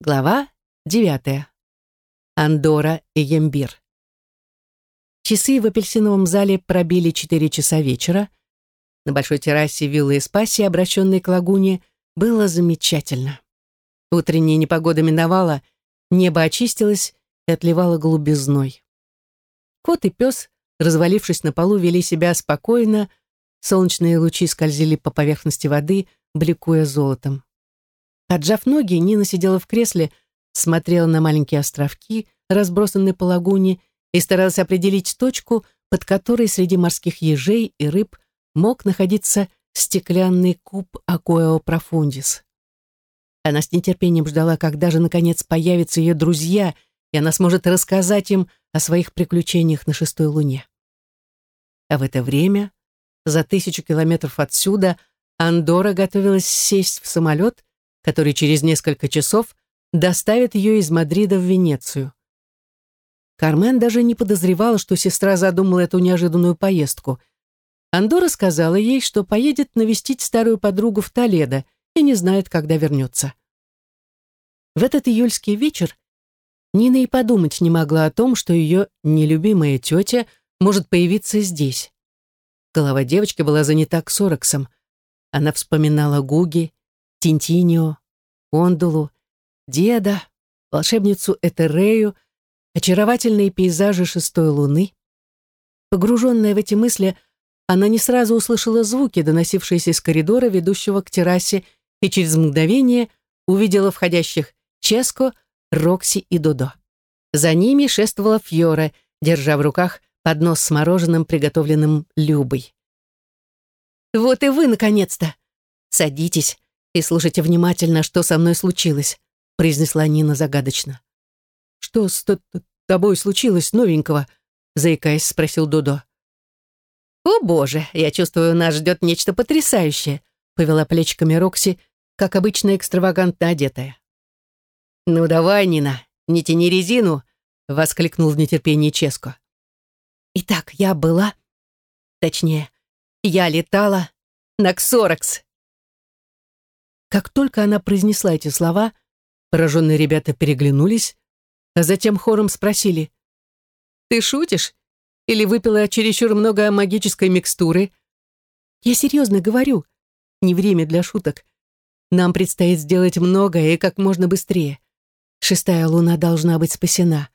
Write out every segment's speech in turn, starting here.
Глава девятая. Андора и Ембир. Часы в апельсиновом зале пробили четыре часа вечера. На большой террасе виллы Эспаси, обращенной к лагуне, было замечательно. Утренняя непогода миновала, небо очистилось и отливало голубизной. Кот и пес, развалившись на полу, вели себя спокойно, солнечные лучи скользили по поверхности воды, бликуя золотом. Отжав ноги, Нина сидела в кресле, смотрела на маленькие островки, разбросанные по лагуне, и старалась определить точку, под которой среди морских ежей и рыб мог находиться стеклянный куб Акоэо Профундис. Она с нетерпением ждала, когда же, наконец, появятся ее друзья, и она сможет рассказать им о своих приключениях на шестой луне. А в это время, за тысячу километров отсюда, Андора готовилась сесть в самолет который через несколько часов доставит ее из Мадрида в Венецию. Кармен даже не подозревала, что сестра задумала эту неожиданную поездку. Андора сказала ей, что поедет навестить старую подругу в Толедо и не знает, когда вернется. В этот июльский вечер Нина и подумать не могла о том, что ее нелюбимая тетя может появиться здесь. Голова девочки была занята ксороксом. Она вспоминала Гуги, Тинтинио, Ондулу, деда, волшебницу Этерею, очаровательные пейзажи шестой луны. Погруженная в эти мысли, она не сразу услышала звуки, доносившиеся из коридора, ведущего к террасе, и через мгновение увидела входящих Ческо, Рокси и Додо. За ними шествовала Фьора, держа в руках поднос с мороженым, приготовленным Любой. «Вот и вы, наконец-то! Садитесь, и слушайте внимательно, что со мной случилось», произнесла Нина загадочно. «Что с тобой случилось новенького?» заикаясь, спросил Дудо. «О, боже, я чувствую, нас ждет нечто потрясающее», повела плечиками Рокси, как обычно экстравагантно одетая. «Ну давай, Нина, не тяни резину», воскликнул в нетерпении Ческо. «Итак, я была, точнее, я летала на Ксоракс», как только она произнесла эти слова, пораженные ребята переглянулись, а затем хором спросили, «Ты шутишь? Или выпила чересчур много магической микстуры?» «Я серьезно говорю, не время для шуток. Нам предстоит сделать многое и как можно быстрее. Шестая луна должна быть спасена.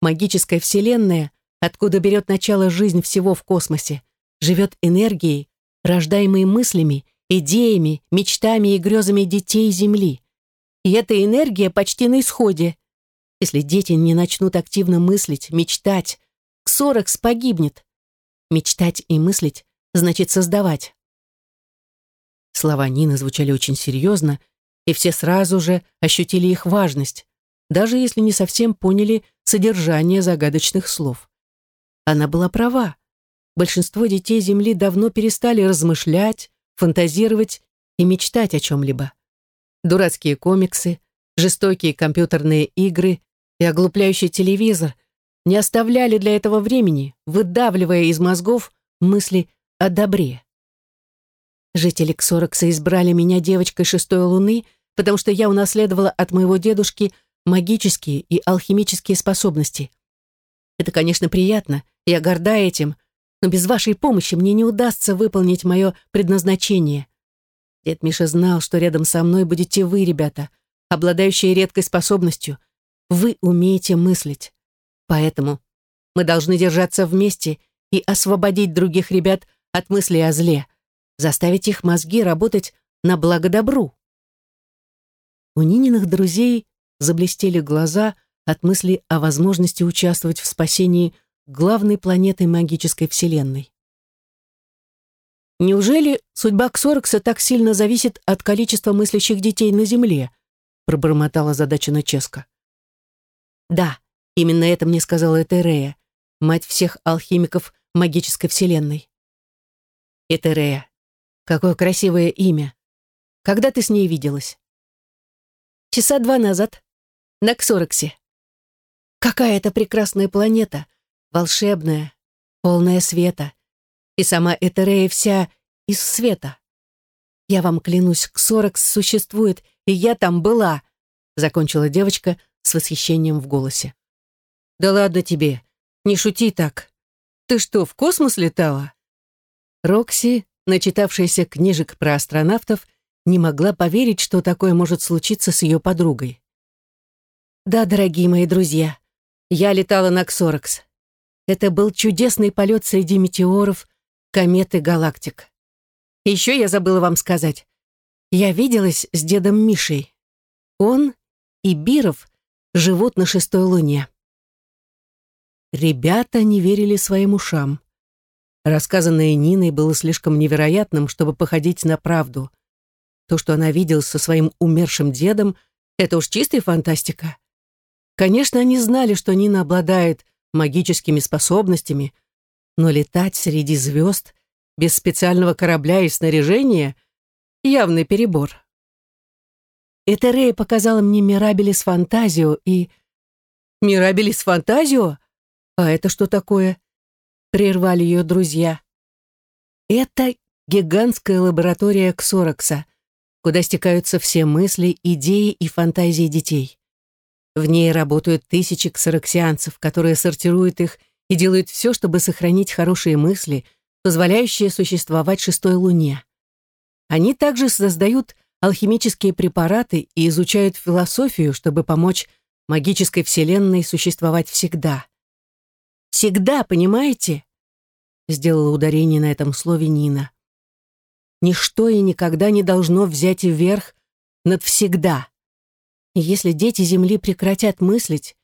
Магическая вселенная, откуда берет начало жизнь всего в космосе, живет энергией, рождаемой мыслями идеями, мечтами и грезами детей Земли. И эта энергия почти на исходе. Если дети не начнут активно мыслить, мечтать, Ксоракс погибнет. Мечтать и мыслить значит создавать. Слова Нины звучали очень серьезно, и все сразу же ощутили их важность, даже если не совсем поняли содержание загадочных слов. Она была права. Большинство детей Земли давно перестали размышлять, фантазировать и мечтать о чем-либо. Дурацкие комиксы, жестокие компьютерные игры и оглупляющий телевизор не оставляли для этого времени, выдавливая из мозгов мысли о добре. Жители Ксорокса избрали меня девочкой шестой луны, потому что я унаследовала от моего дедушки магические и алхимические способности. Это, конечно, приятно, я горда этим, но без вашей помощи мне не удастся выполнить мое предназначение. Дед Миша знал, что рядом со мной будете вы, ребята, обладающие редкой способностью. Вы умеете мыслить. Поэтому мы должны держаться вместе и освободить других ребят от мыслей о зле, заставить их мозги работать на благо добру. У Нининых друзей заблестели глаза от мысли о возможности участвовать в спасении главной планетой магической вселенной. Неужели судьба Ксорокса так сильно зависит от количества мыслящих детей на Земле? пробормотала задача Ческа. Да, именно это мне сказала Этерея, мать всех алхимиков магической вселенной. Этерея, какое красивое имя. Когда ты с ней виделась? Часа два назад, на Ксороксе. Какая это прекрасная планета! Волшебная, полная света, и сама Этерея вся из света. Я вам клянусь, Ксоракс существует, и я там была, закончила девочка с восхищением в голосе. «Да ладно тебе, не шути так. Ты что, в космос летала?» Рокси, начитавшаяся книжек про астронавтов, не могла поверить, что такое может случиться с ее подругой. «Да, дорогие мои друзья, я летала на Ксоракс. Это был чудесный полет среди метеоров, комет и галактик. Еще я забыла вам сказать. Я виделась с дедом Мишей. Он и Биров живут на шестой луне. Ребята не верили своим ушам. Рассказанное Ниной было слишком невероятным, чтобы походить на правду. То, что она видела со своим умершим дедом, это уж чистая фантастика. Конечно, они знали, что Нина обладает магическими способностями, но летать среди звезд без специального корабля и снаряжения — явный перебор. Этерея показала мне Мирабелис Фантазио и... Мирабелис Фантазио? А это что такое? Прервали ее друзья. Это гигантская лаборатория Ксорокса, куда стекаются все мысли, идеи и фантазии детей. В ней работают тысячи ксороксианцев, которые сортируют их и делают все, чтобы сохранить хорошие мысли, позволяющие существовать шестой луне. Они также создают алхимические препараты и изучают философию, чтобы помочь магической вселенной существовать всегда. Всегда, понимаете? Сделала ударение на этом слове Нина. Ничто и никогда не должно взять вверх над всегда. И если дети Земли прекратят мыслить,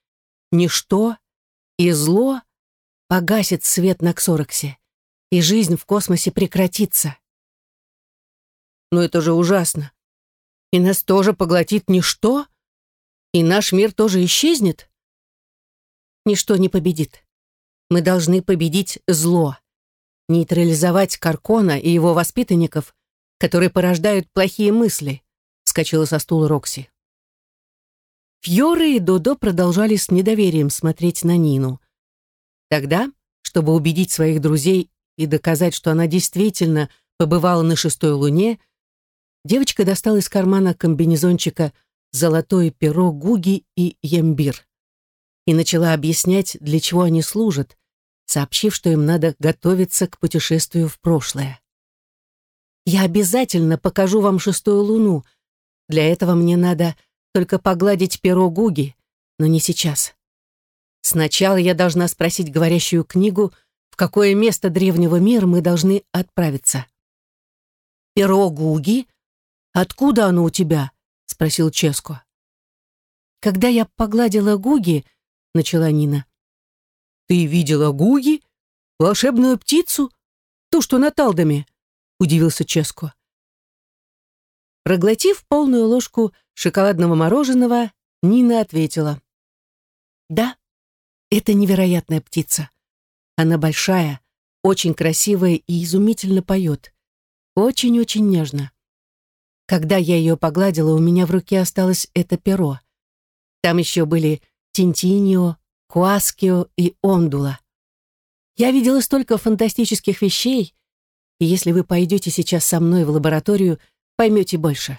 ничто и зло погасит свет на Ксороксе, и жизнь в космосе прекратится. Но это же ужасно. И нас тоже поглотит ничто, и наш мир тоже исчезнет. Ничто не победит. Мы должны победить зло, нейтрализовать Каркона и его воспитанников, которые порождают плохие мысли, вскочила со стула Рокси. Фьоры и Додо продолжали с недоверием смотреть на Нину. Тогда, чтобы убедить своих друзей и доказать, что она действительно побывала на шестой луне, девочка достала из кармана комбинезончика золотое перо Гуги и Ямбир и начала объяснять, для чего они служат, сообщив, что им надо готовиться к путешествию в прошлое. «Я обязательно покажу вам шестую луну. Для этого мне надо только погладить перо Гуги, но не сейчас. Сначала я должна спросить говорящую книгу, в какое место древнего мира мы должны отправиться. «Перо Гуги? Откуда оно у тебя?» — спросил Ческо. «Когда я погладила Гуги», — начала Нина. «Ты видела Гуги? Волшебную птицу? Ту, что на Талдоме?» — удивился Ческо. Проглотив полную ложку шоколадного мороженого, Нина ответила. «Да, это невероятная птица. Она большая, очень красивая и изумительно поет. Очень-очень нежно. Когда я ее погладила, у меня в руке осталось это перо. Там еще были Тинтинио, Куаскио и Ондула. Я видела столько фантастических вещей, и если вы пойдете сейчас со мной в лабораторию, поймете больше.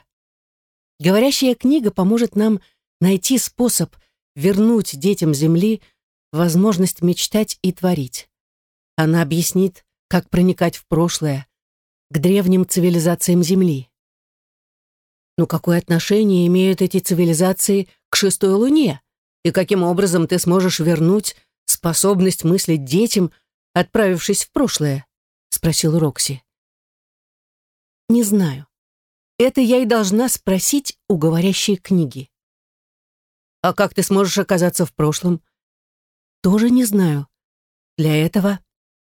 Говорящая книга поможет нам найти способ вернуть детям Земли возможность мечтать и творить. Она объяснит, как проникать в прошлое, к древним цивилизациям Земли. Но какое отношение имеют эти цивилизации к шестой луне? И каким образом ты сможешь вернуть способность мыслить детям, отправившись в прошлое? Спросил Рокси. Не знаю. Это я и должна спросить у говорящей книги. А как ты сможешь оказаться в прошлом? Тоже не знаю. Для этого,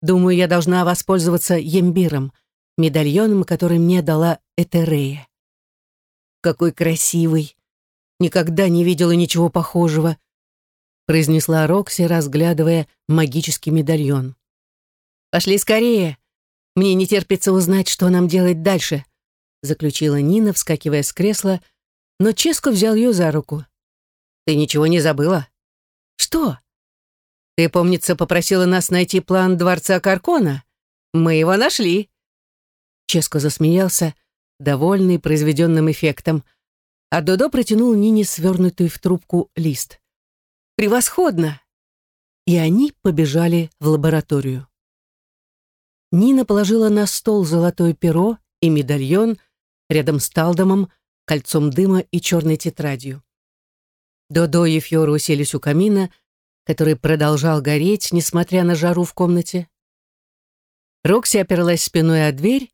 думаю, я должна воспользоваться ембиром, медальоном, который мне дала Этерея. Какой красивый! Никогда не видела ничего похожего, произнесла Рокси, разглядывая магический медальон. Пошли скорее. Мне не терпится узнать, что нам делать дальше заключила Нина, вскакивая с кресла, но Ческо взял ее за руку. «Ты ничего не забыла?» «Что?» «Ты, помнится, попросила нас найти план дворца Каркона. Мы его нашли». Ческо засмеялся, довольный произведенным эффектом, а Додо протянул Нине свернутый в трубку лист. «Превосходно!» И они побежали в лабораторию. Нина положила на стол золотое перо и медальон рядом с талдомом, кольцом дыма и черной тетрадью. Додо и Фьора уселись у камина, который продолжал гореть, несмотря на жару в комнате. Рокси оперлась спиной о дверь,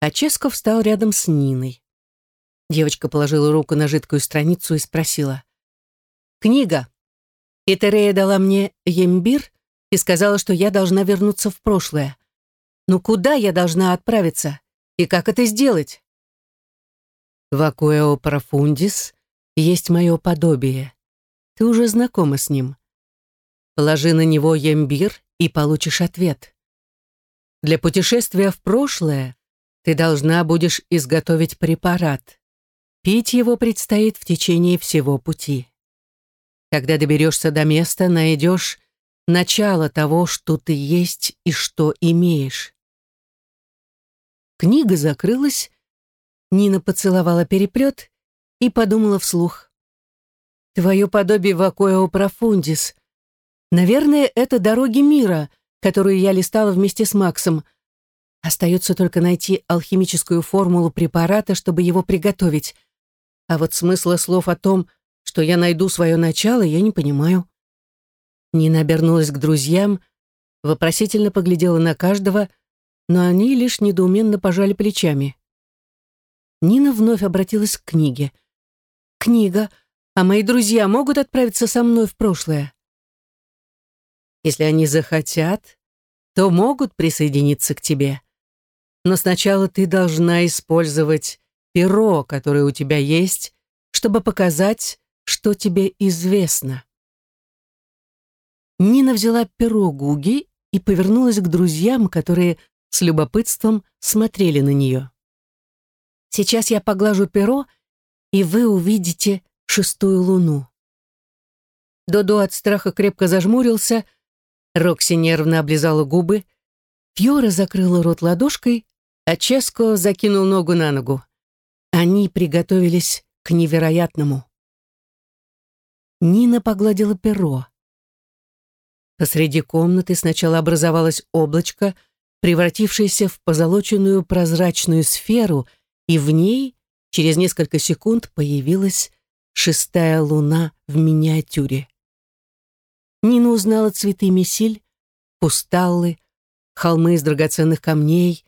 а Ческо встал рядом с Ниной. Девочка положила руку на жидкую страницу и спросила. «Книга. И Терея дала мне ембир и сказала, что я должна вернуться в прошлое. Но куда я должна отправиться? И как это сделать?» «Вакуэо профундис есть мое подобие. Ты уже знакома с ним. Положи на него ембир и получишь ответ. Для путешествия в прошлое ты должна будешь изготовить препарат. Пить его предстоит в течение всего пути. Когда доберешься до места, найдешь начало того, что ты есть и что имеешь. Книга закрылась, Нина поцеловала переплет и подумала вслух. «Твое подобие Вакуэо Профундис. Наверное, это дороги мира, которую я листала вместе с Максом. Остается только найти алхимическую формулу препарата, чтобы его приготовить. А вот смысла слов о том, что я найду свое начало, я не понимаю. Нина обернулась к друзьям, вопросительно поглядела на каждого, но они лишь недоуменно пожали плечами. Нина вновь обратилась к книге. «Книга, а мои друзья могут отправиться со мной в прошлое?» «Если они захотят, то могут присоединиться к тебе. Но сначала ты должна использовать перо, которое у тебя есть, чтобы показать, что тебе известно. Нина взяла перо Гуги и повернулась к друзьям, которые с любопытством смотрели на нее. «Сейчас я поглажу перо, и вы увидите шестую луну». Додо от страха крепко зажмурился, Рокси нервно облизала губы, Фьора закрыла рот ладошкой, а Ческо закинул ногу на ногу. Они приготовились к невероятному. Нина погладила перо. Посреди комнаты сначала образовалось облачко, превратившееся в позолоченную прозрачную сферу, и в ней через несколько секунд появилась шестая луна в миниатюре. Нина узнала цветы месиль, пусталлы, холмы из драгоценных камней,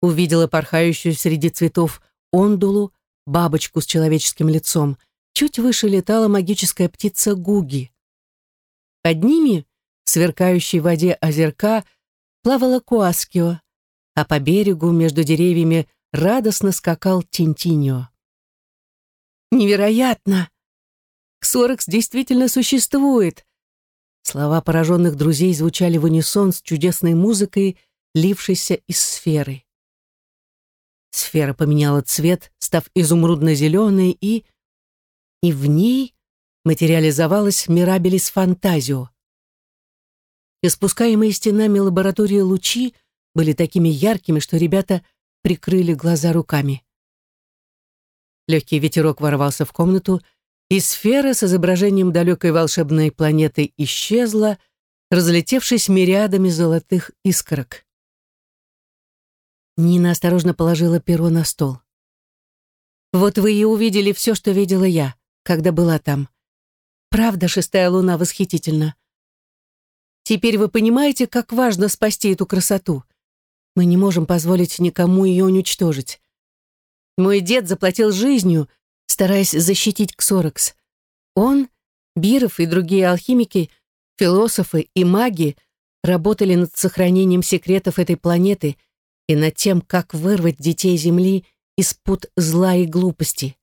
увидела порхающую среди цветов ондулу, бабочку с человеческим лицом. Чуть выше летала магическая птица Гуги. Под ними, в сверкающей воде озерка, плавала Куаскио, а по берегу между деревьями радостно скакал Тинтиньо. «Невероятно! Ксорекс действительно существует!» Слова пораженных друзей звучали в унисон с чудесной музыкой, лившейся из сферы. Сфера поменяла цвет, став изумрудно-зеленой, и... И в ней материализовалась Мирабелис Фантазио. Испускаемые стенами лаборатории лучи были такими яркими, что ребята прикрыли глаза руками. Легкий ветерок ворвался в комнату, и сфера с изображением далекой волшебной планеты исчезла, разлетевшись мириадами золотых искорок. Нина осторожно положила перо на стол. «Вот вы и увидели все, что видела я, когда была там. Правда, шестая луна восхитительна. Теперь вы понимаете, как важно спасти эту красоту. Мы не можем позволить никому ее уничтожить. Мой дед заплатил жизнью, стараясь защитить Ксоракс. Он, Биров и другие алхимики, философы и маги работали над сохранением секретов этой планеты и над тем, как вырвать детей Земли из пут зла и глупости.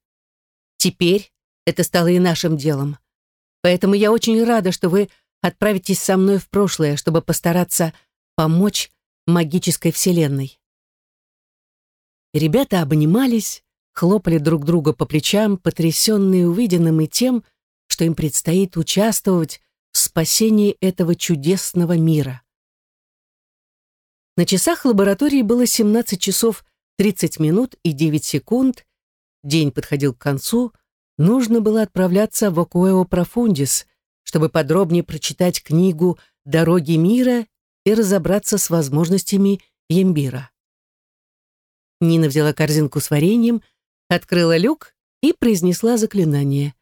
Теперь это стало и нашим делом. Поэтому я очень рада, что вы отправитесь со мной в прошлое, чтобы постараться помочь магической вселенной. Ребята обнимались, хлопали друг друга по плечам, потрясенные увиденным и тем, что им предстоит участвовать в спасении этого чудесного мира. На часах лаборатории было 17 часов 30 минут и 9 секунд. День подходил к концу, нужно было отправляться в Окуэо Профундис, чтобы подробнее прочитать книгу «Дороги мира» и разобраться с возможностями Ембира. Нина взяла корзинку с вареньем, открыла люк и произнесла заклинание.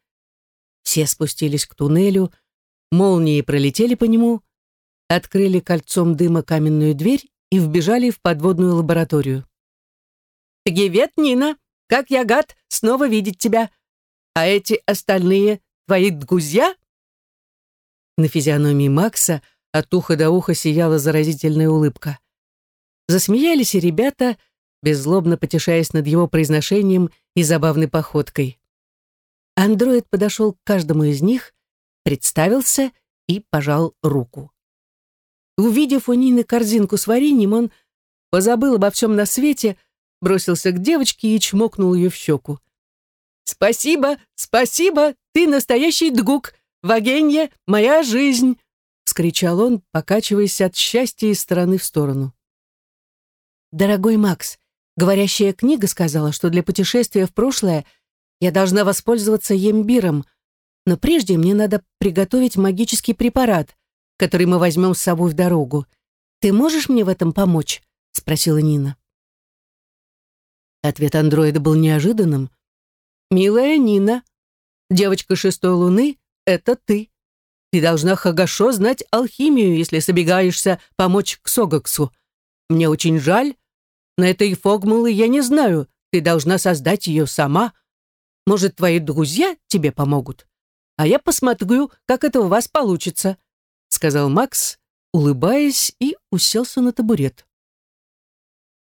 Все спустились к туннелю, молнии пролетели по нему, открыли кольцом дыма каменную дверь и вбежали в подводную лабораторию. «Привет, Нина! Как я гад снова видеть тебя! А эти остальные твои друзья?» На физиономии Макса от уха до уха сияла заразительная улыбка. Засмеялись и ребята, беззлобно потешаясь над его произношением и забавной походкой. Андроид подошел к каждому из них, представился и пожал руку. Увидев у Нины корзинку с вареньем, он позабыл обо всем на свете, бросился к девочке и чмокнул ее в щеку. «Спасибо, спасибо, ты настоящий дгук, Вагенье, моя жизнь!» — вскричал он, покачиваясь от счастья из стороны в сторону. «Дорогой Макс, говорящая книга сказала, что для путешествия в прошлое я должна воспользоваться ембиром, но прежде мне надо приготовить магический препарат, который мы возьмем с собой в дорогу. Ты можешь мне в этом помочь?» — спросила Нина. Ответ андроида был неожиданным. «Милая Нина, девочка шестой луны — это ты. Ты должна хорошо знать алхимию, если собегаешься помочь Ксогаксу. Мне очень жаль, но этой формулы я не знаю. Ты должна создать ее сама. Может, твои друзья тебе помогут? А я посмотрю, как это у вас получится», — сказал Макс, улыбаясь, и уселся на табурет.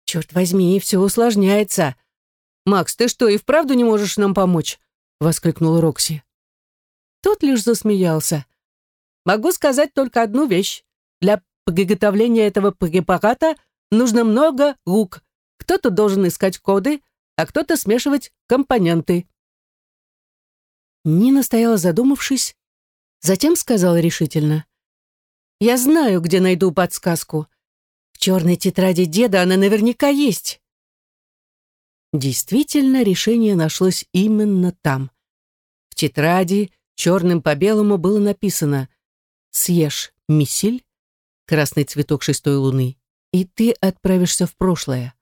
«Черт возьми, все усложняется. Макс, ты что, и вправду не можешь нам помочь?» — воскликнула Рокси. Тот лишь засмеялся. «Могу сказать только одну вещь. Для приготовления этого препарата нужно много рук. Кто-то должен искать коды, а кто-то смешивать компоненты». Нина стояла задумавшись, затем сказала решительно. «Я знаю, где найду подсказку. В черной тетради деда она наверняка есть». Действительно, решение нашлось именно там. В тетради черным по белому было написано «Съешь мисиль, красный цветок шестой луны, и ты отправишься в прошлое».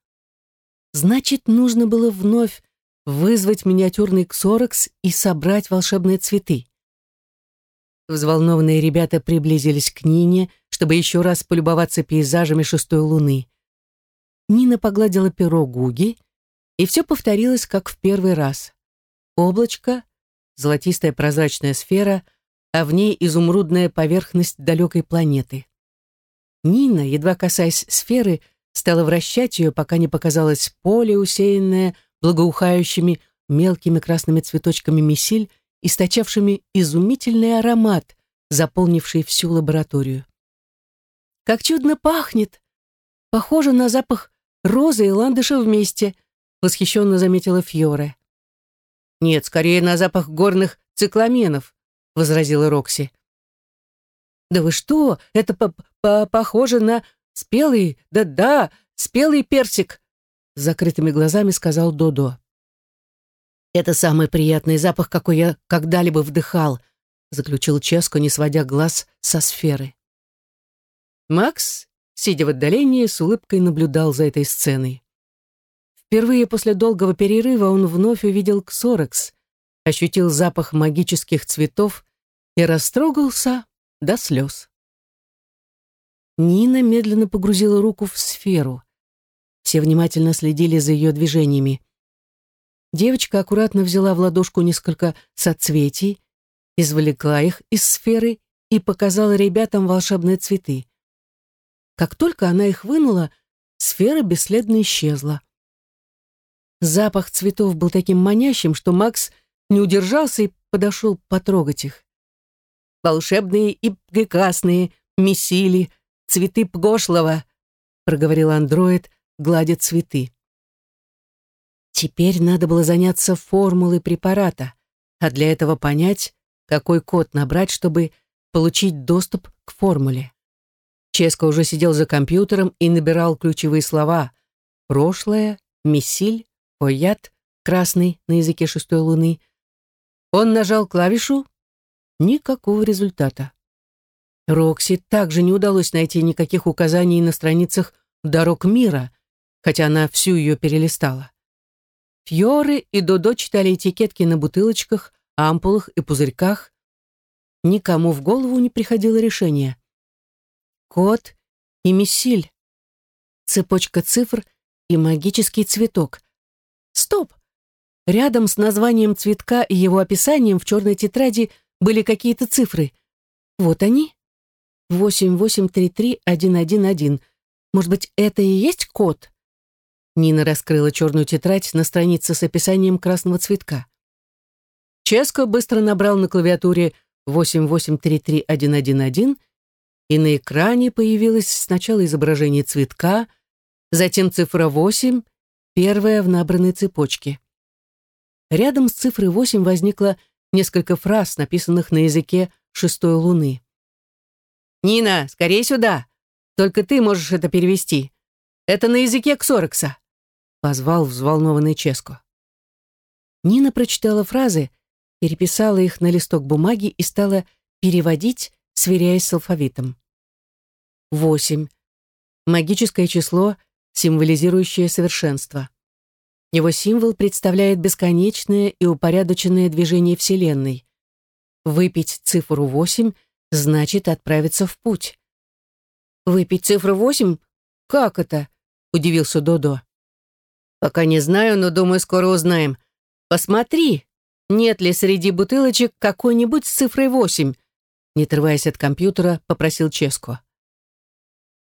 Значит, нужно было вновь вызвать миниатюрный ксорокс и собрать волшебные цветы. Взволнованные ребята приблизились к Нине, чтобы еще раз полюбоваться пейзажами шестой луны. Нина погладила перо Гуги, и все повторилось, как в первый раз. Облачко, золотистая прозрачная сфера, а в ней изумрудная поверхность далекой планеты. Нина, едва касаясь сферы, стала вращать ее, пока не показалось поле, усеянное благоухающими мелкими красными цветочками месиль, источавшими изумительный аромат, заполнивший всю лабораторию. «Как чудно пахнет! Похоже на запах розы и ландыша вместе», восхищенно заметила Фьоре. «Нет, скорее на запах горных цикламенов», — возразила Рокси. «Да вы что? Это по -по похоже на спелый, да-да, спелый персик», — с закрытыми глазами сказал Додо. «Это самый приятный запах, какой я когда-либо вдыхал», — заключил Ческо, не сводя глаз со сферы. Макс, сидя в отдалении, с улыбкой наблюдал за этой сценой. Впервые после долгого перерыва он вновь увидел Ксорекс, ощутил запах магических цветов и растрогался до слез. Нина медленно погрузила руку в сферу. Все внимательно следили за ее движениями. Девочка аккуратно взяла в ладошку несколько соцветий, извлекла их из сферы и показала ребятам волшебные цветы. Как только она их вынула, сфера бесследно исчезла. Запах цветов был таким манящим, что Макс не удержался и подошел потрогать их. «Волшебные и прекрасные, месили, цветы Пгошлова», проговорил андроид, гладя цветы. Теперь надо было заняться формулой препарата, а для этого понять, какой код набрать, чтобы получить доступ к формуле. Ческо уже сидел за компьютером и набирал ключевые слова «прошлое», «месиль», Оят, красный на языке шестой луны, Он нажал клавишу. Никакого результата. Рокси также не удалось найти никаких указаний на страницах «Дорог мира», хотя она всю ее перелистала. Фьоры и Додо читали этикетки на бутылочках, ампулах и пузырьках. Никому в голову не приходило решение. Кот и миссиль. Цепочка цифр и магический цветок. Стоп! Рядом с названием цветка и его описанием в черной тетради были какие-то цифры. Вот они. 8833111. Может быть, это и есть код? Нина раскрыла черную тетрадь на странице с описанием красного цветка. Ческо быстро набрал на клавиатуре 8833111, и на экране появилось сначала изображение цветка, затем цифра 8, первая в набранной цепочке. Рядом с цифрой 8 возникло несколько фраз, написанных на языке шестой луны. «Нина, скорее сюда! Только ты можешь это перевести. Это на языке Ксорекса!» позвал взволнованный Ческо. Нина прочитала фразы, переписала их на листок бумаги и стала переводить, сверяясь с алфавитом. Восемь. Магическое число, символизирующее совершенство. Его символ представляет бесконечное и упорядоченное движение Вселенной. Выпить цифру восемь значит отправиться в путь. «Выпить цифру восемь? Как это?» — удивился Додо. Пока не знаю, но думаю, скоро узнаем. Посмотри, нет ли среди бутылочек какой-нибудь с цифрой 8? Не отрываясь от компьютера, попросил Ческо.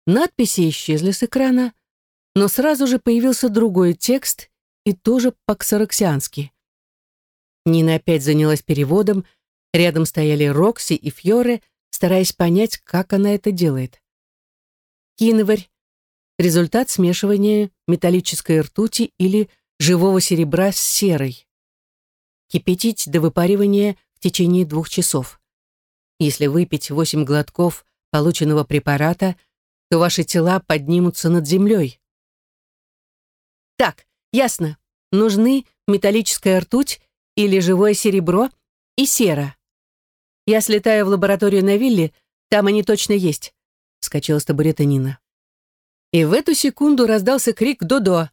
Надписи исчезли с экрана, но сразу же появился другой текст и тоже по-ксароксиански. Нина опять занялась переводом, рядом стояли Рокси и Фьоре, стараясь понять, как она это делает. Киноварь результат смешивания металлической ртути или живого серебра с серой. Кипятить до выпаривания в течение двух часов. Если выпить 8 глотков полученного препарата, то ваши тела поднимутся над землей. Так, ясно. Нужны металлическая ртуть или живое серебро и сера. Я слетаю в лабораторию на вилле, там они точно есть, вскочила с табурета Нина. И в эту секунду раздался крик Додо.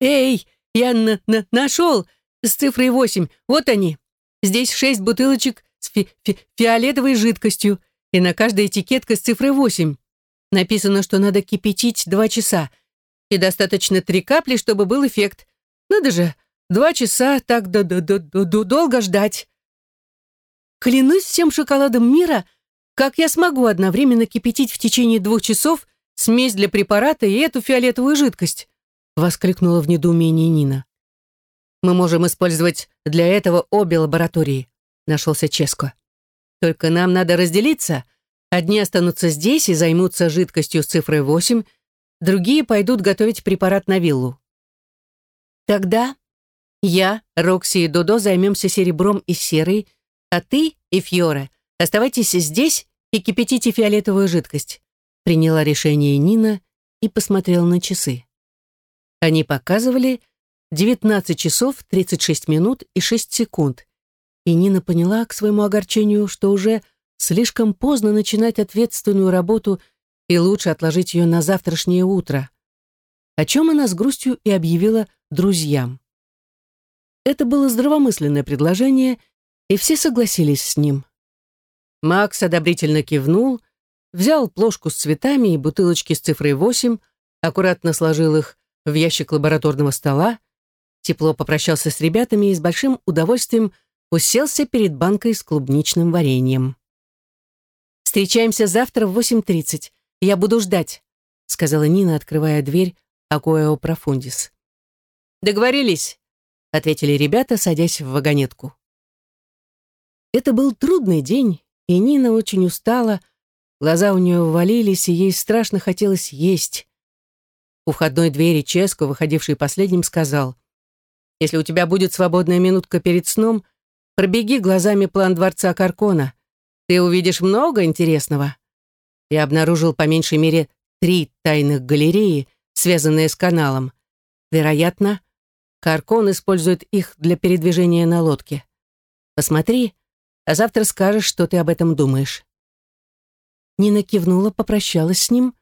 «Эй, я на -на нашел с цифрой восемь. Вот они. Здесь шесть бутылочек с фи фи фиолетовой жидкостью, и на каждой этикетка с цифрой восемь. Написано, что надо кипятить два часа, и достаточно три капли, чтобы был эффект. Надо же, два часа так д -д -д -д долго ждать. Клянусь всем шоколадом мира, как я смогу одновременно кипятить в течение двух часов смесь для препарата и эту фиолетовую жидкость!» — воскликнула в недоумении Нина. «Мы можем использовать для этого обе лаборатории», — нашелся Ческо. «Только нам надо разделиться. Одни останутся здесь и займутся жидкостью с цифрой 8, другие пойдут готовить препарат на виллу». «Тогда я, Рокси и Додо займемся серебром и серой, а ты и Фьоре оставайтесь здесь и кипятите фиолетовую жидкость приняла решение Нина и посмотрела на часы. Они показывали 19 часов 36 минут и 6 секунд, и Нина поняла к своему огорчению, что уже слишком поздно начинать ответственную работу и лучше отложить ее на завтрашнее утро, о чем она с грустью и объявила друзьям. Это было здравомысленное предложение, и все согласились с ним. Макс одобрительно кивнул, взял плошку с цветами и бутылочки с цифрой 8, аккуратно сложил их в ящик лабораторного стола, тепло попрощался с ребятами и с большим удовольствием уселся перед банкой с клубничным вареньем. «Встречаемся завтра в 8.30. Я буду ждать», — сказала Нина, открывая дверь Акуэо Профундис. «Договорились», — ответили ребята, садясь в вагонетку. Это был трудный день, и Нина очень устала, — Глаза у нее ввалились, и ей страшно хотелось есть. У входной двери Ческо, выходивший последним, сказал, «Если у тебя будет свободная минутка перед сном, пробеги глазами план дворца Каркона. Ты увидишь много интересного». Я обнаружил по меньшей мере три тайных галереи, связанные с каналом. Вероятно, Каркон использует их для передвижения на лодке. Посмотри, а завтра скажешь, что ты об этом думаешь». Нина кивнула, попрощалась с ним,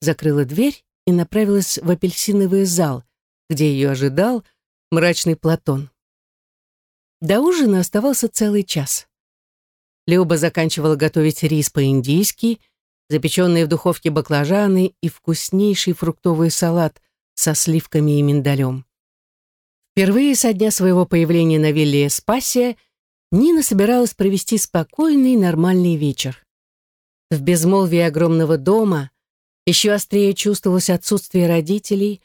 закрыла дверь и направилась в апельсиновый зал, где ее ожидал мрачный Платон. До ужина оставался целый час. Люба заканчивала готовить рис по-индийски, запеченные в духовке баклажаны и вкуснейший фруктовый салат со сливками и миндалем. Впервые со дня своего появления на вилле Эспасия Нина собиралась провести спокойный нормальный вечер. В безмолвии огромного дома еще острее чувствовалось отсутствие родителей,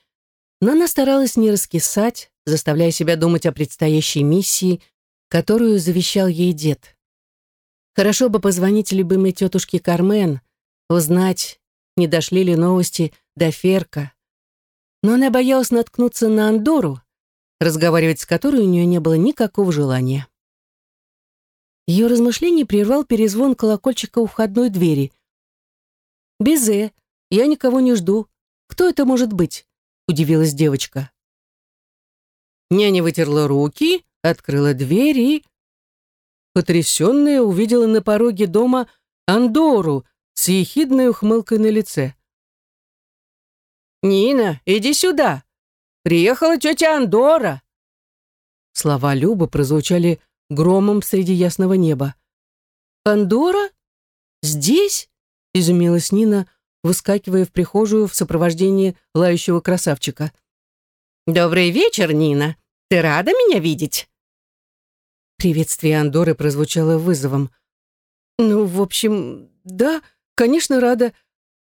но она старалась не раскисать, заставляя себя думать о предстоящей миссии, которую завещал ей дед. Хорошо бы позвонить любимой тетушке Кармен, узнать, не дошли ли новости до Ферка. Но она боялась наткнуться на Андору, разговаривать с которой у нее не было никакого желания. Ее размышление прервал перезвон колокольчика у входной двери. «Безе, я никого не жду. Кто это может быть?» — удивилась девочка. Няня вытерла руки, открыла дверь и... Потрясенная увидела на пороге дома Андору с ехидной ухмылкой на лице. «Нина, иди сюда! Приехала тетя Андора!» Слова Любы прозвучали громом среди ясного неба. «Пандора? Здесь?» — изумилась Нина, выскакивая в прихожую в сопровождении лающего красавчика. «Добрый вечер, Нина. Ты рада меня видеть?» Приветствие Андоры прозвучало вызовом. «Ну, в общем, да, конечно, рада.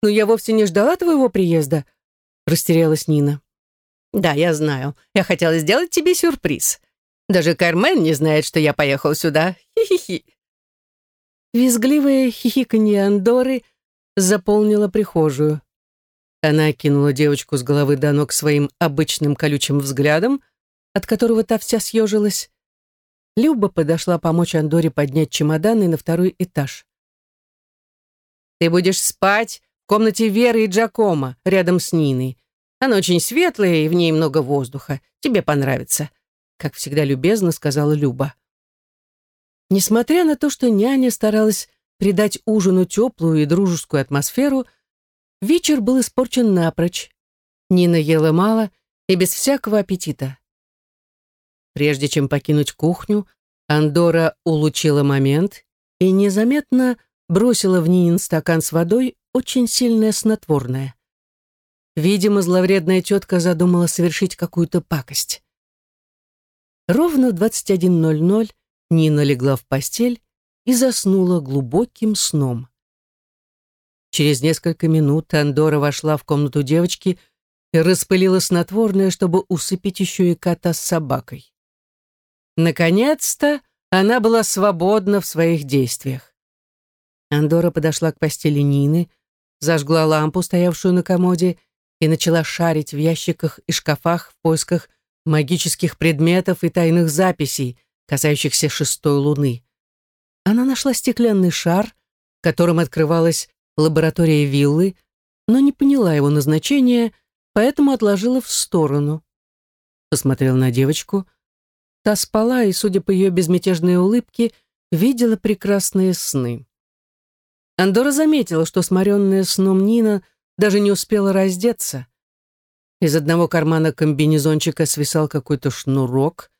Но я вовсе не ждала твоего приезда», — растерялась Нина. «Да, я знаю. Я хотела сделать тебе сюрприз. Даже Кармен не знает, что я поехал сюда. Хи-хи-хи». Визгливое хихиканье Андоры заполнило прихожую. Она кинула девочку с головы до ног своим обычным колючим взглядом, от которого та вся съежилась. Люба подошла помочь Андоре поднять чемоданы на второй этаж. «Ты будешь спать в комнате Веры и Джакома, рядом с Ниной. Она очень светлая, и в ней много воздуха. Тебе понравится как всегда любезно сказала Люба. Несмотря на то, что няня старалась придать ужину теплую и дружескую атмосферу, вечер был испорчен напрочь. Нина ела мало и без всякого аппетита. Прежде чем покинуть кухню, Андора улучила момент и незаметно бросила в Нинин стакан с водой очень сильное снотворное. Видимо, зловредная тетка задумала совершить какую-то пакость. Ровно в 21.00 Нина легла в постель и заснула глубоким сном. Через несколько минут Андора вошла в комнату девочки и распылила снотворное, чтобы усыпить еще и кота с собакой. Наконец-то она была свободна в своих действиях. Андора подошла к постели Нины, зажгла лампу, стоявшую на комоде, и начала шарить в ящиках и шкафах в поисках магических предметов и тайных записей, касающихся шестой луны. Она нашла стеклянный шар, которым открывалась лаборатория виллы, но не поняла его назначения, поэтому отложила в сторону. Посмотрела на девочку. Та спала и, судя по ее безмятежной улыбке, видела прекрасные сны. Андора заметила, что сморенная сном Нина даже не успела раздеться. Из одного кармана комбинезончика свисал какой-то шнурок.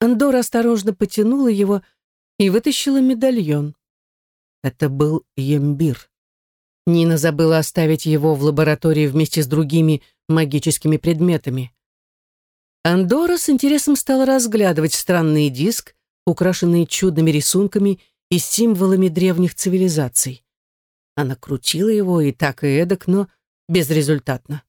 Андора осторожно потянула его и вытащила медальон. Это был ембир. Нина забыла оставить его в лаборатории вместе с другими магическими предметами. Андора с интересом стала разглядывать странный диск, украшенный чудными рисунками и символами древних цивилизаций. Она крутила его и так и эдак, но безрезультатно.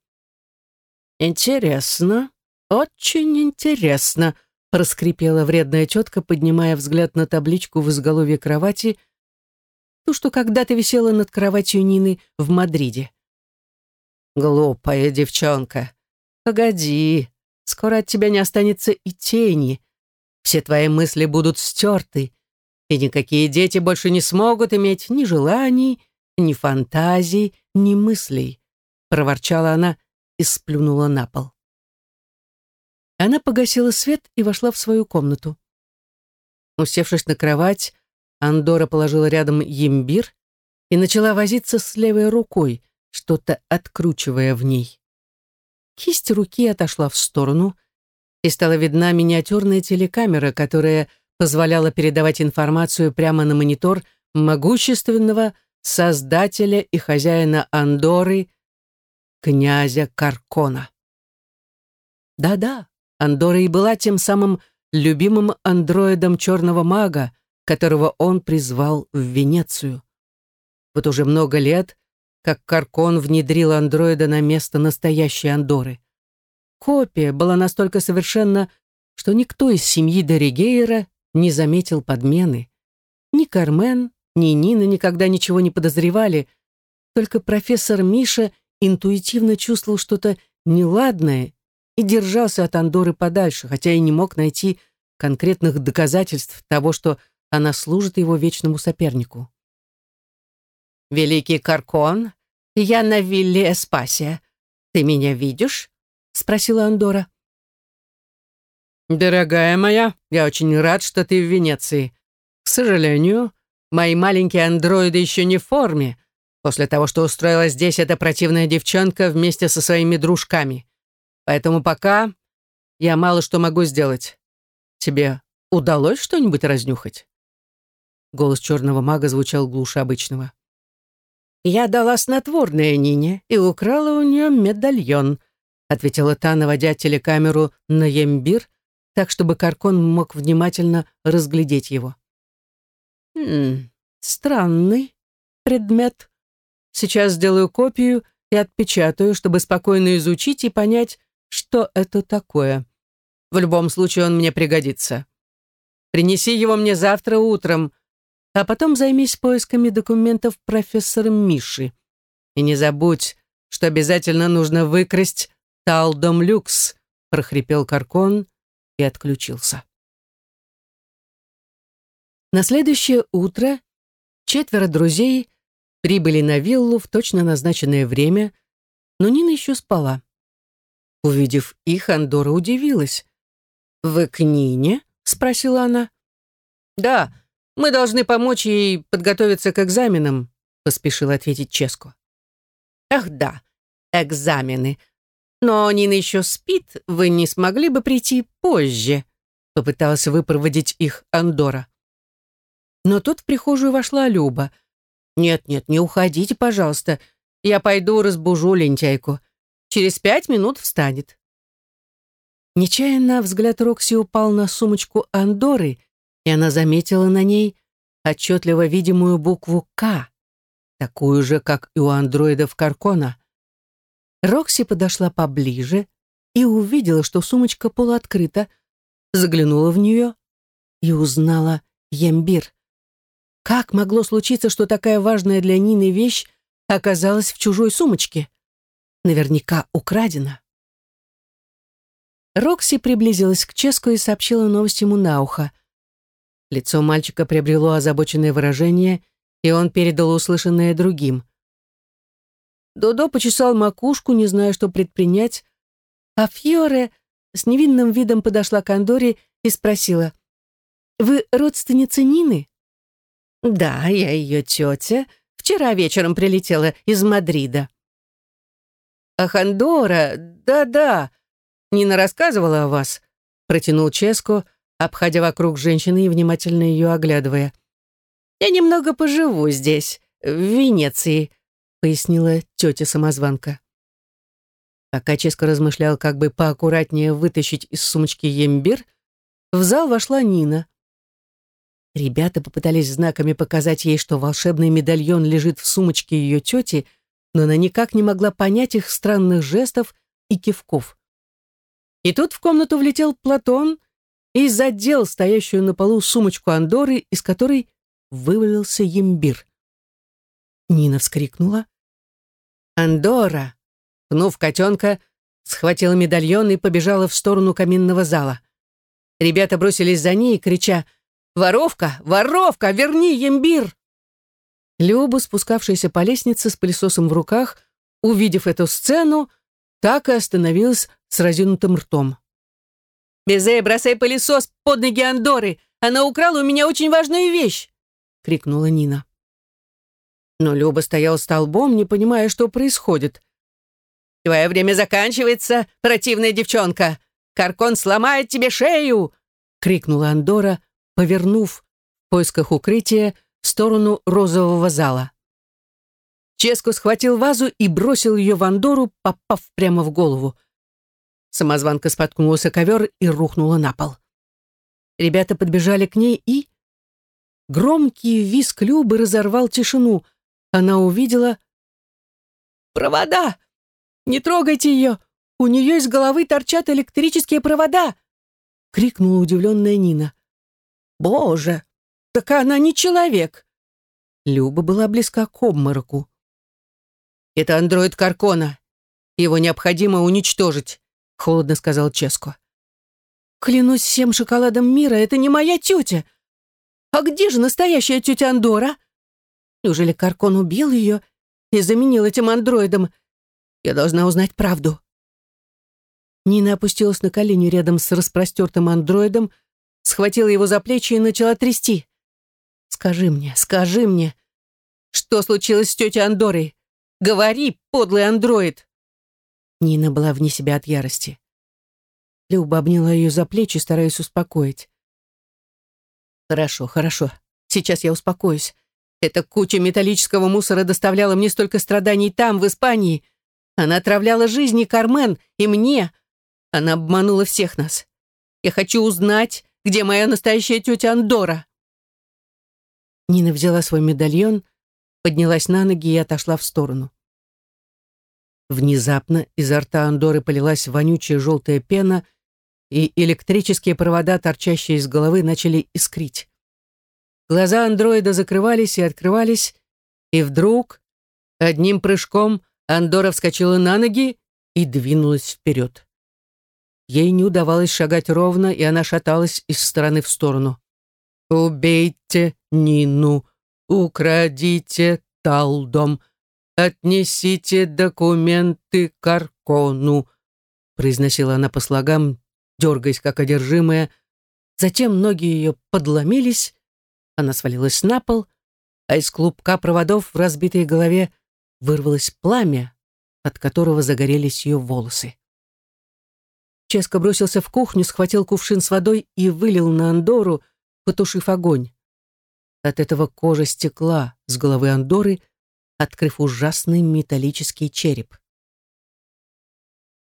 «Интересно, очень интересно», — проскрипела вредная тетка, поднимая взгляд на табличку в изголовье кровати, ту, что когда-то висела над кроватью Нины в Мадриде. «Глупая девчонка. Погоди, скоро от тебя не останется и тени. Все твои мысли будут стерты, и никакие дети больше не смогут иметь ни желаний, ни фантазий, ни мыслей», — проворчала она, — и сплюнула на пол. Она погасила свет и вошла в свою комнату. Усевшись на кровать, Андора положила рядом имбир и начала возиться с левой рукой, что-то откручивая в ней. Кисть руки отошла в сторону, и стала видна миниатюрная телекамера, которая позволяла передавать информацию прямо на монитор могущественного создателя и хозяина Андоры, князя Каркона. Да-да, Андора и была тем самым любимым андроидом черного мага, которого он призвал в Венецию. Вот уже много лет, как Каркон внедрил андроида на место настоящей Андоры. Копия была настолько совершенна, что никто из семьи Доригейра не заметил подмены. Ни Кармен, ни Нина никогда ничего не подозревали, только профессор Миша интуитивно чувствовал что-то неладное и держался от Андоры подальше, хотя и не мог найти конкретных доказательств того, что она служит его вечному сопернику. «Великий Каркон, я на вилле Эспасия. Ты меня видишь?» — спросила Андора. «Дорогая моя, я очень рад, что ты в Венеции. К сожалению, мои маленькие андроиды еще не в форме, после того, что устроила здесь эта противная девчонка вместе со своими дружками. Поэтому пока я мало что могу сделать. Тебе удалось что-нибудь разнюхать?» Голос черного мага звучал глуше обычного. «Я дала снотворное Нине и украла у нее медальон», ответила та, наводя телекамеру на Ембир, так, чтобы Каркон мог внимательно разглядеть его. «Хм, странный предмет. Сейчас сделаю копию и отпечатаю, чтобы спокойно изучить и понять, что это такое. В любом случае он мне пригодится. Принеси его мне завтра утром, а потом займись поисками документов профессора Миши. И не забудь, что обязательно нужно выкрасть Талдом Люкс, прохрипел Каркон и отключился. На следующее утро четверо друзей прибыли на виллу в точно назначенное время, но Нина еще спала. Увидев их, Андора удивилась. «Вы к Нине?» — спросила она. «Да, мы должны помочь ей подготовиться к экзаменам», — поспешил ответить Ческо. «Ах да, экзамены. Но Нина еще спит, вы не смогли бы прийти позже?» — попыталась выпроводить их Андора. Но тут в прихожую вошла Люба. «Нет-нет, не уходите, пожалуйста. Я пойду разбужу лентяйку. Через пять минут встанет». Нечаянно взгляд Рокси упал на сумочку Андоры, и она заметила на ней отчетливо видимую букву «К», такую же, как и у андроидов Каркона. Рокси подошла поближе и увидела, что сумочка полуоткрыта, заглянула в нее и узнала Ембир. Как могло случиться, что такая важная для Нины вещь оказалась в чужой сумочке? Наверняка украдена. Рокси приблизилась к Ческу и сообщила новость ему на ухо. Лицо мальчика приобрело озабоченное выражение, и он передал услышанное другим. Додо почесал макушку, не зная, что предпринять, а Фьоре с невинным видом подошла к Андоре и спросила, «Вы родственница Нины?» «Да, я ее тетя. Вчера вечером прилетела из Мадрида». «Ах, Андора, да-да, Нина рассказывала о вас», протянул Ческо, обходя вокруг женщины и внимательно ее оглядывая. «Я немного поживу здесь, в Венеции», пояснила тетя-самозванка. Пока Ческо размышлял, как бы поаккуратнее вытащить из сумочки ембир, в зал вошла Нина. Ребята попытались знаками показать ей, что волшебный медальон лежит в сумочке ее тети, но она никак не могла понять их странных жестов и кивков. И тут в комнату влетел Платон и задел стоящую на полу сумочку Андоры, из которой вывалился имбир. Нина вскрикнула. Андора, пнув котенка, схватила медальон и побежала в сторону каминного зала. Ребята бросились за ней, крича «Воровка! Воровка! Верни имбир!» Люба, спускавшаяся по лестнице с пылесосом в руках, увидев эту сцену, так и остановилась с разинутым ртом. «Безе, бросай пылесос под ноги Андоры! Она украла у меня очень важную вещь!» — крикнула Нина. Но Люба стоял столбом, не понимая, что происходит. «Твое время заканчивается, противная девчонка! Каркон сломает тебе шею!» — крикнула Андора, повернув в поисках укрытия в сторону розового зала. Ческо схватил вазу и бросил ее в Андору, попав прямо в голову. Самозванка споткнулась о ковер и рухнула на пол. Ребята подбежали к ней и... Громкий визг Любы разорвал тишину. Она увидела... «Провода! Не трогайте ее! У нее из головы торчат электрические провода!» — крикнула удивленная Нина. «Боже! Так она не человек!» Люба была близка к обмороку. «Это андроид Каркона. Его необходимо уничтожить», — холодно сказал Ческо. «Клянусь всем шоколадом мира, это не моя тетя. А где же настоящая тетя Андора? Неужели Каркон убил ее и заменил этим андроидом? Я должна узнать правду». Нина опустилась на колени рядом с распростертым андроидом, схватила его за плечи и начала трясти. «Скажи мне, скажи мне, что случилось с тетей Андорой? Говори, подлый андроид!» Нина была вне себя от ярости. Люба обняла ее за плечи, стараясь успокоить. «Хорошо, хорошо. Сейчас я успокоюсь. Эта куча металлического мусора доставляла мне столько страданий там, в Испании. Она отравляла жизни Кармен и мне, она обманула всех нас. Я хочу узнать, где моя настоящая тетя Андора. Нина взяла свой медальон, поднялась на ноги и отошла в сторону. Внезапно изо рта Андоры полилась вонючая желтая пена, и электрические провода, торчащие из головы, начали искрить. Глаза андроида закрывались и открывались, и вдруг, одним прыжком, Андора вскочила на ноги и двинулась вперед. Ей не удавалось шагать ровно, и она шаталась из стороны в сторону. «Убейте Нину, украдите Талдом, отнесите документы к Аркону», произносила она по слогам, дергаясь как одержимая. Затем ноги ее подломились, она свалилась на пол, а из клубка проводов в разбитой голове вырвалось пламя, от которого загорелись ее волосы. Ческо бросился в кухню, схватил кувшин с водой и вылил на Андору, потушив огонь. От этого кожа стекла с головы Андоры, открыв ужасный металлический череп.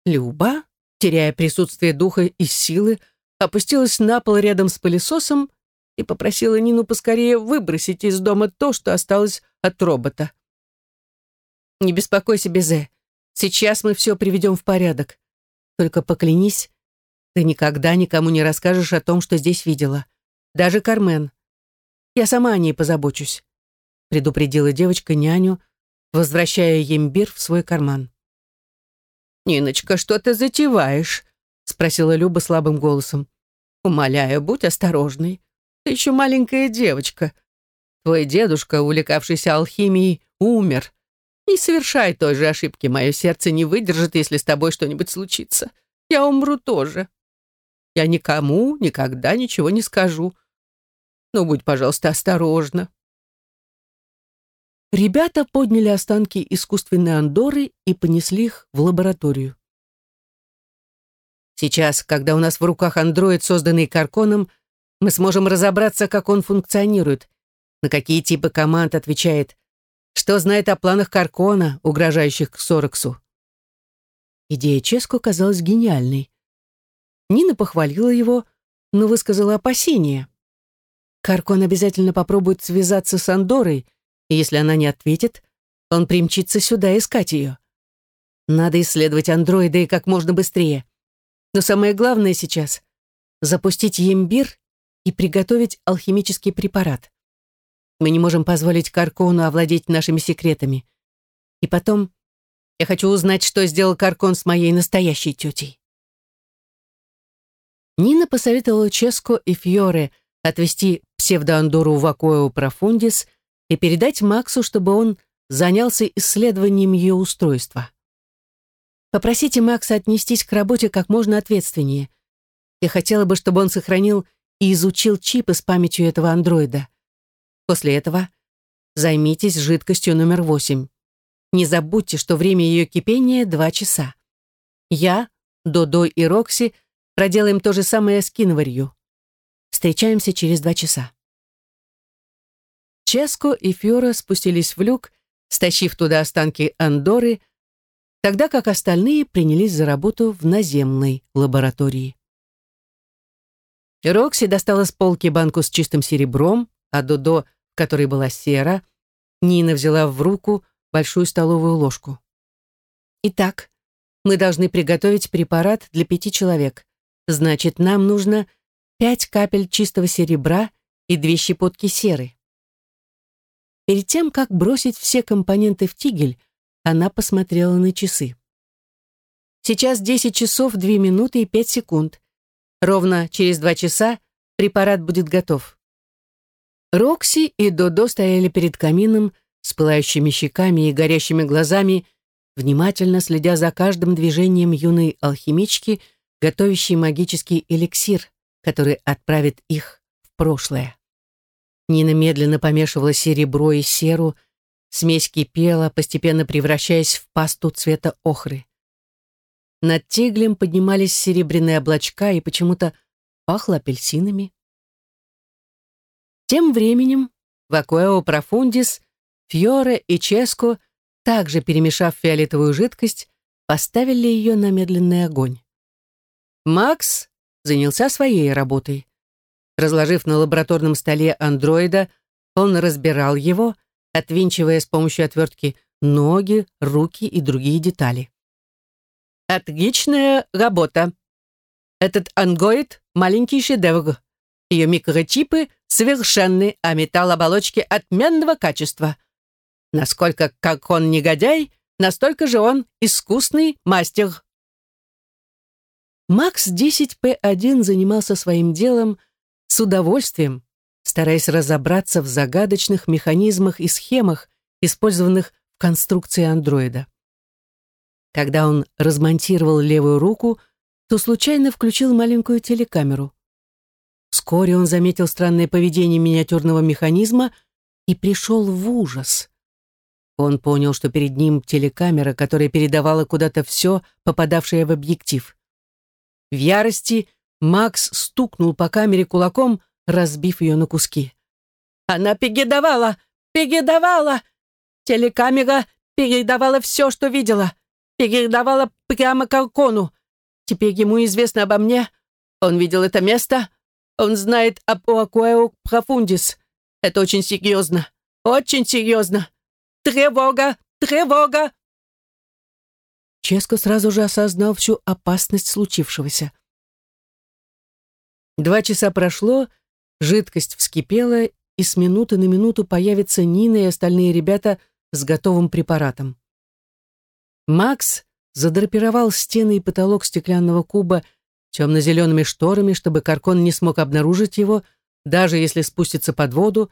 Люба, теряя присутствие духа и силы, опустилась на пол рядом с пылесосом и попросила Нину поскорее выбросить из дома то, что осталось от робота. «Не беспокойся, Безе. Сейчас мы все приведем в порядок. Только поклянись, ты никогда никому не расскажешь о том, что здесь видела. Даже Кармен. Я сама о ней позабочусь», — предупредила девочка няню, возвращая ембир в свой карман. «Ниночка, что ты затеваешь?» — спросила Люба слабым голосом. «Умоляю, будь осторожной. Ты еще маленькая девочка. Твой дедушка, увлекавшийся алхимией, умер. Не совершай той же ошибки, мое сердце не выдержит, если с тобой что-нибудь случится. Я умру тоже. Я никому никогда ничего не скажу. Ну, будь, пожалуйста, осторожна. Ребята подняли останки искусственной Андоры и понесли их в лабораторию. Сейчас, когда у нас в руках андроид, созданный Карконом, мы сможем разобраться, как он функционирует, на какие типы команд отвечает, что знает о планах Каркона, угрожающих Сороксу? Идея Ческо казалась гениальной. Нина похвалила его, но высказала опасения. Каркон обязательно попробует связаться с Андорой, и если она не ответит, он примчится сюда искать ее. Надо исследовать андроида и как можно быстрее. Но самое главное сейчас — запустить ембир и приготовить алхимический препарат. Мы не можем позволить Каркону овладеть нашими секретами. И потом, я хочу узнать, что сделал Каркон с моей настоящей тетей. Нина посоветовала Ческо и Фьоре отвезти псевдоандору в Акоэу Профундис и передать Максу, чтобы он занялся исследованием ее устройства. Попросите Макса отнестись к работе как можно ответственнее. Я хотела бы, чтобы он сохранил и изучил чипы с памятью этого андроида. После этого займитесь жидкостью номер восемь. Не забудьте, что время ее кипения — два часа. Я, Додо и Рокси проделаем то же самое с киноварью. Встречаемся через два часа. Ческо и Фьора спустились в люк, стащив туда останки Андоры, тогда как остальные принялись за работу в наземной лаборатории. Рокси достала с полки банку с чистым серебром, а Додо, в которой была сера, Нина взяла в руку большую столовую ложку. «Итак, мы должны приготовить препарат для пяти человек. Значит, нам нужно пять капель чистого серебра и две щепотки серы». Перед тем, как бросить все компоненты в тигель, она посмотрела на часы. Сейчас 10 часов 2 минуты и 5 секунд. Ровно через 2 часа препарат будет готов. Рокси и Додо стояли перед камином с пылающими щеками и горящими глазами, внимательно следя за каждым движением юной алхимички, готовящей магический эликсир, который отправит их в прошлое. Нина медленно помешивала серебро и серу, Смесь кипела, постепенно превращаясь в пасту цвета охры. Над тиглем поднимались серебряные облачка и почему-то пахло апельсинами. Тем временем в Акуэо Профундис Фьоре и Ческо, также перемешав фиолетовую жидкость, поставили ее на медленный огонь. Макс занялся своей работой. Разложив на лабораторном столе андроида, он разбирал его — отвинчивая с помощью отвертки ноги, руки и другие детали. «Отличная работа. Этот ангоид — маленький шедевр. Ее микрочипы совершенны, а металл оболочки отменного качества. Насколько как он негодяй, настолько же он искусный мастер». Макс 10П1 занимался своим делом с удовольствием, стараясь разобраться в загадочных механизмах и схемах, использованных в конструкции андроида. Когда он размонтировал левую руку, то случайно включил маленькую телекамеру. Вскоре он заметил странное поведение миниатюрного механизма и пришел в ужас. Он понял, что перед ним телекамера, которая передавала куда-то все, попадавшее в объектив. В ярости Макс стукнул по камере кулаком, разбив ее на куски. «Она передавала! Передавала! Телекамера передавала все, что видела! Передавала прямо Каркону! Теперь ему известно обо мне. Он видел это место. Он знает об Оакуэо Профундис. Это очень серьезно. Очень серьезно. Тревога! Тревога!» Ческо сразу же осознал всю опасность случившегося. Два часа прошло, Жидкость вскипела, и с минуты на минуту появятся Нина и остальные ребята с готовым препаратом. Макс задрапировал стены и потолок стеклянного куба темно-зелеными шторами, чтобы Каркон не смог обнаружить его, даже если спустится под воду,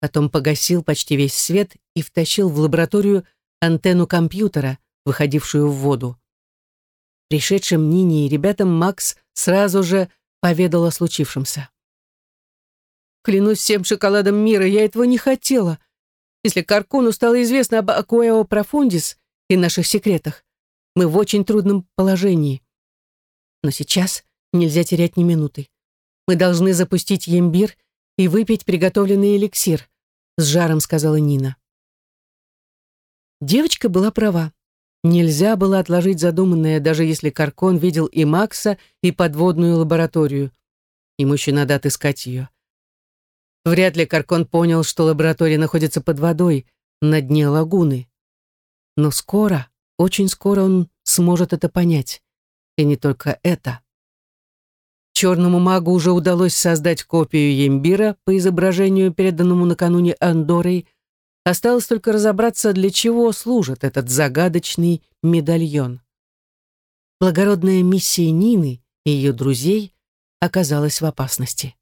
потом погасил почти весь свет и втащил в лабораторию антенну компьютера, выходившую в воду. Пришедшим Нине и ребятам Макс сразу же поведал о случившемся. Клянусь всем шоколадом мира, я этого не хотела. Если Каркуну стало известно об Акуэо Профундис и наших секретах, мы в очень трудном положении. Но сейчас нельзя терять ни минуты. Мы должны запустить ембир и выпить приготовленный эликсир, с жаром сказала Нина. Девочка была права. Нельзя было отложить задуманное, даже если Каркон видел и Макса, и подводную лабораторию. Ему еще надо отыскать ее. Вряд ли Каркон понял, что лаборатория находится под водой, на дне лагуны. Но скоро, очень скоро он сможет это понять. И не только это. Черному магу уже удалось создать копию Ембира по изображению, переданному накануне Андорой. Осталось только разобраться, для чего служит этот загадочный медальон. Благородная миссия Нины и ее друзей оказалась в опасности.